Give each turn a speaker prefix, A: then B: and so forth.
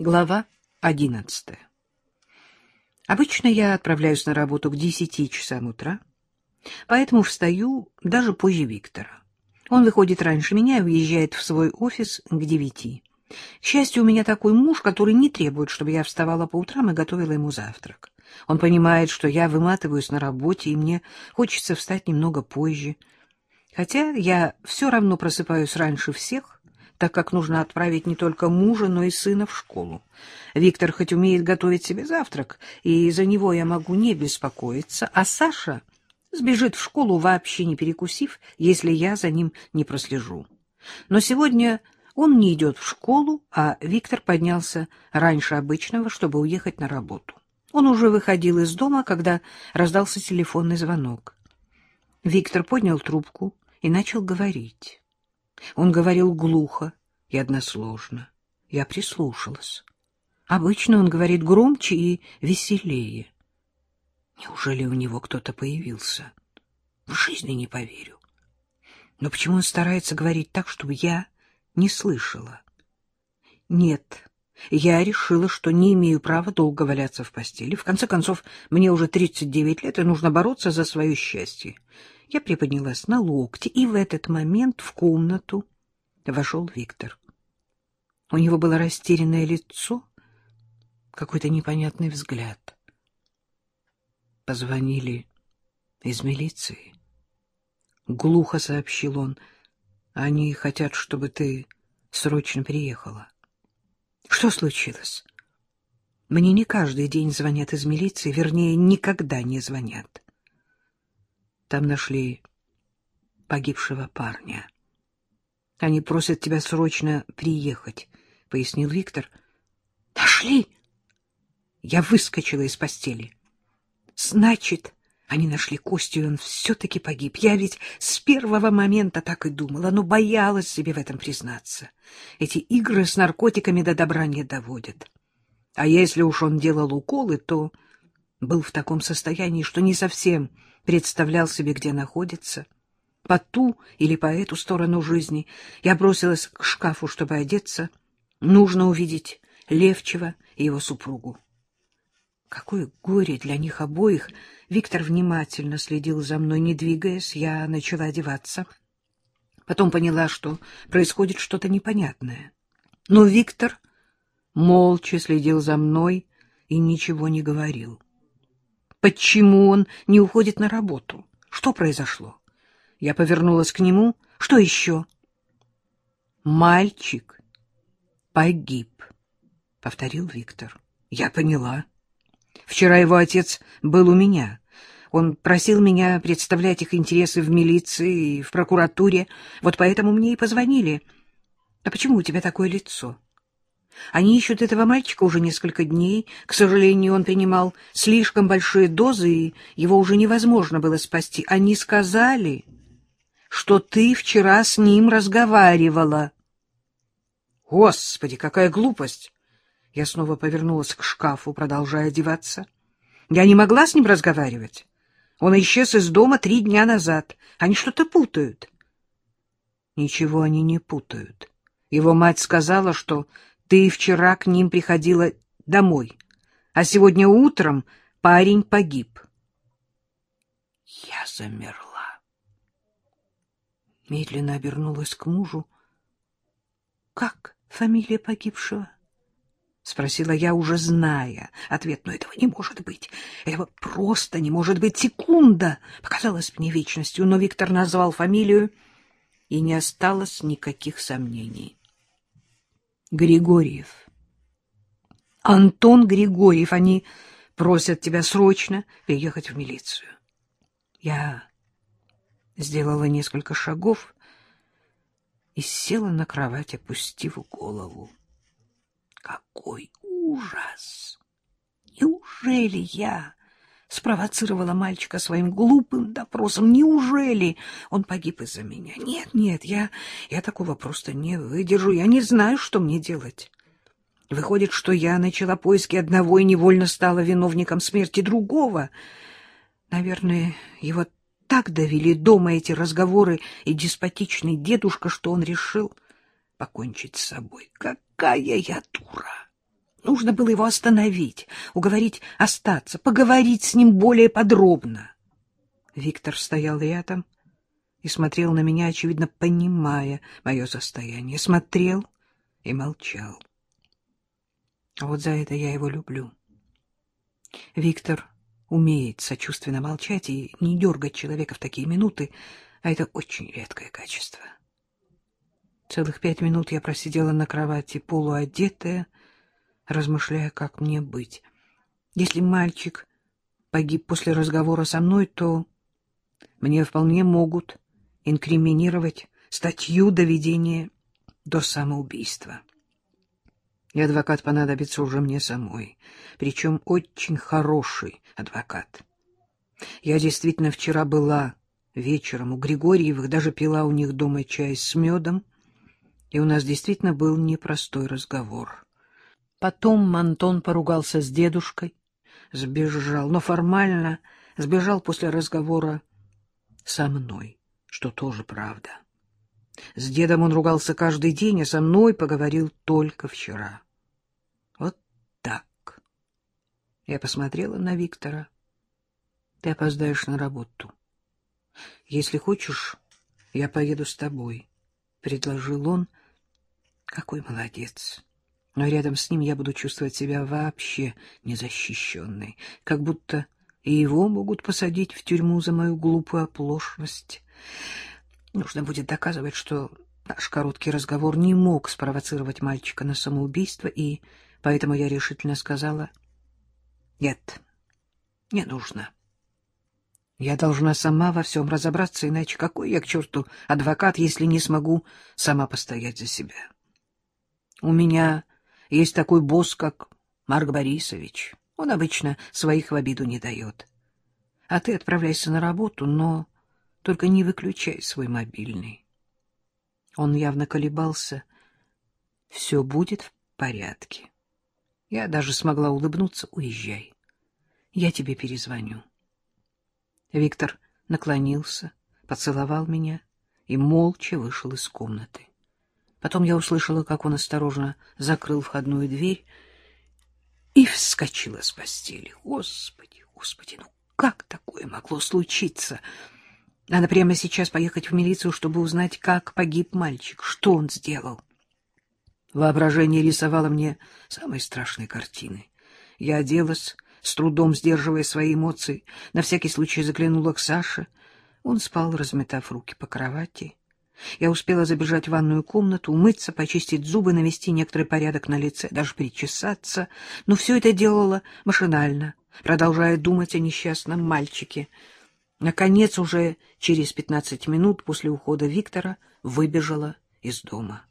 A: Глава одиннадцатая. Обычно я отправляюсь на работу к десяти часам утра, поэтому встаю даже позже Виктора. Он выходит раньше меня и уезжает в свой офис к девяти. К счастью, у меня такой муж, который не требует, чтобы я вставала по утрам и готовила ему завтрак. Он понимает, что я выматываюсь на работе, и мне хочется встать немного позже. Хотя я все равно просыпаюсь раньше всех, так как нужно отправить не только мужа, но и сына в школу. Виктор хоть умеет готовить себе завтрак, и за него я могу не беспокоиться, а Саша сбежит в школу, вообще не перекусив, если я за ним не прослежу. Но сегодня он не идет в школу, а Виктор поднялся раньше обычного, чтобы уехать на работу. Он уже выходил из дома, когда раздался телефонный звонок. Виктор поднял трубку и начал говорить. Он говорил глухо и односложно. Я прислушалась. Обычно он говорит громче и веселее. Неужели у него кто-то появился? В жизни не поверю. Но почему он старается говорить так, чтобы я не слышала? Нет, я решила, что не имею права долго валяться в постели. В конце концов, мне уже 39 лет, и нужно бороться за свое счастье. Я приподнялась на локте, и в этот момент в комнату вошел Виктор. У него было растерянное лицо, какой-то непонятный взгляд. Позвонили из милиции. Глухо сообщил он. Они хотят, чтобы ты срочно приехала. Что случилось? Мне не каждый день звонят из милиции, вернее, никогда не звонят. Там нашли погибшего парня. Они просят тебя срочно приехать, — пояснил Виктор. — Нашли? Я выскочила из постели. Значит, они нашли Костю, и он все-таки погиб. Я ведь с первого момента так и думала, но боялась себе в этом признаться. Эти игры с наркотиками до добра не доводят. А если уж он делал уколы, то был в таком состоянии, что не совсем представлял себе, где находится. По ту или по эту сторону жизни я бросилась к шкафу, чтобы одеться. Нужно увидеть Левчева и его супругу. Какое горе для них обоих! Виктор внимательно следил за мной, не двигаясь. Я начала одеваться. Потом поняла, что происходит что-то непонятное. Но Виктор молча следил за мной и ничего не говорил. Почему он не уходит на работу? Что произошло? Я повернулась к нему. Что еще? Мальчик погиб, — повторил Виктор. Я поняла. Вчера его отец был у меня. Он просил меня представлять их интересы в милиции и в прокуратуре. Вот поэтому мне и позвонили. А почему у тебя такое лицо? — они ищут этого мальчика уже несколько дней. К сожалению, он принимал слишком большие дозы, и его уже невозможно было спасти. Они сказали, что ты вчера с ним разговаривала. Господи, какая глупость! Я снова повернулась к шкафу, продолжая одеваться. Я не могла с ним разговаривать. Он исчез из дома три дня назад. Они что-то путают. Ничего они не путают. Его мать сказала, что ты вчера к ним приходила домой, а сегодня утром парень погиб. Я замерла. Медленно обернулась к мужу. — Как фамилия погибшего? — спросила я, уже зная ответ. — Но этого не может быть. Этого просто не может быть. Секунда! Показалось мне вечностью, но Виктор назвал фамилию, и не осталось никаких сомнений. Григорьев. Антон Григорьев, они просят тебя срочно приехать в милицию. Я сделала несколько шагов и села на кровать, опустив голову. Какой ужас! Неужели я спровоцировала мальчика своим глупым допросом. Неужели он погиб из-за меня? Нет, нет, я, я такого просто не выдержу. Я не знаю, что мне делать. Выходит, что я начала поиски одного и невольно стала виновником смерти другого. Наверное, его так довели дома эти разговоры и деспотичный дедушка, что он решил покончить с собой. Какая я дура! Нужно было его остановить, уговорить остаться, поговорить с ним более подробно. Виктор стоял рядом и смотрел на меня, очевидно, понимая мое состояние. Смотрел и молчал. Вот за это я его люблю. Виктор умеет сочувственно молчать и не дергать человека в такие минуты, а это очень редкое качество. Целых пять минут я просидела на кровати, полуодетая, размышляя, как мне быть. Если мальчик погиб после разговора со мной, то мне вполне могут инкриминировать статью доведения до самоубийства. И адвокат понадобится уже мне самой, причем очень хороший адвокат. Я действительно вчера была вечером у Григорьевых, даже пила у них дома чай с медом, и у нас действительно был непростой разговор. Потом Антон поругался с дедушкой, сбежал, но формально сбежал после разговора со мной, что тоже правда. С дедом он ругался каждый день, а со мной поговорил только вчера. Вот так. Я посмотрела на Виктора. Ты опоздаешь на работу. Если хочешь, я поеду с тобой, — предложил он. Какой молодец. Но рядом с ним я буду чувствовать себя вообще незащищенной, как будто и его могут посадить в тюрьму за мою глупую оплошность. Нужно будет доказывать, что наш короткий разговор не мог спровоцировать мальчика на самоубийство, и поэтому я решительно сказала «Нет, не нужно». Я должна сама во всем разобраться, иначе какой я к черту адвокат, если не смогу сама постоять за себя? У меня есть такой босс, как Марк Борисович. Он обычно своих в обиду не дает. А ты отправляйся на работу, но только не выключай свой мобильный. Он явно колебался. Все будет в порядке. Я даже смогла улыбнуться. Уезжай. Я тебе перезвоню. Виктор наклонился, поцеловал меня и молча вышел из комнаты. Потом я услышала, как он осторожно закрыл входную дверь и вскочила с постели. Господи, господи, ну как такое могло случиться? Надо прямо сейчас поехать в милицию, чтобы узнать, как погиб мальчик, что он сделал. Воображение рисовало мне самые страшные картины. Я оделась, с трудом сдерживая свои эмоции, на всякий случай заглянула к Саше. Он спал, разметав руки по кровати. Я успела забежать в ванную комнату, умыться, почистить зубы, навести некоторый порядок на лице, даже причесаться. Но все это делала машинально, продолжая думать о несчастном мальчике. Наконец, уже через пятнадцать минут после ухода Виктора выбежала из дома.